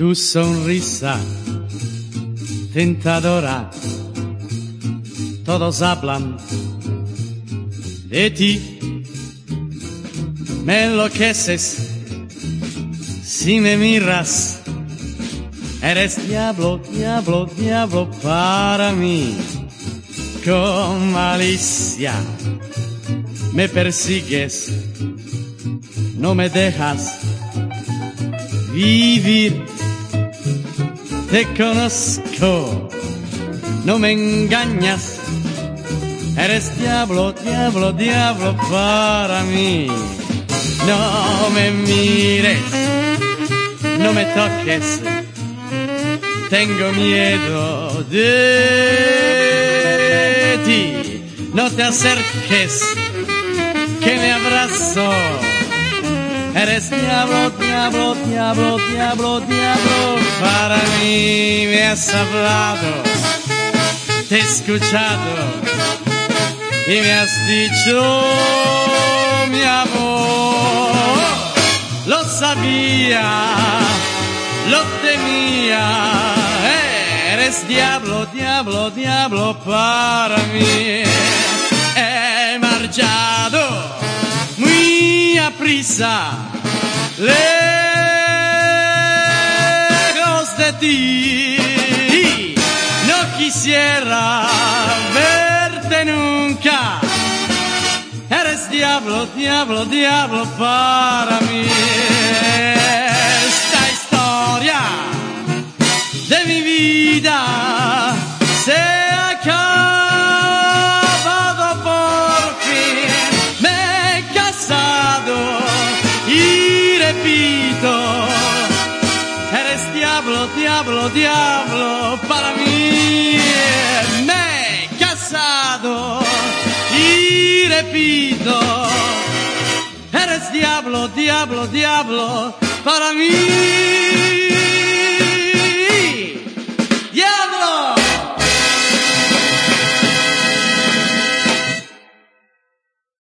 tu sonrisa tentadora. Todos hablan de ti. Me enloqueces si me miras. Eres diablo, diablo, diablo para mí. Con malicia me persigues, no me dejas vivir. Te conozco, no me engañas. Eres diablo, diablo, diablo para mí. No me mires, no me toques. Tengo miedo de ti. No te acerques, que me abrazo. Eres diablo, diablo, diablo, diablo, diablo. Para mí me has hablado, te he escuchado y me has dicho, mi amor, lo sabía, lo temía. Eres diablo, diablo, diablo para mí. He marchado prisa, lejos de ti. No quisiera verte nunca. Eres diablo, diablo, diablo para mí. Esta historia de mi vida y repito, eres diablo, diablo, diablo para mí. Me he casado y repito, eres diablo, diablo, diablo para mí.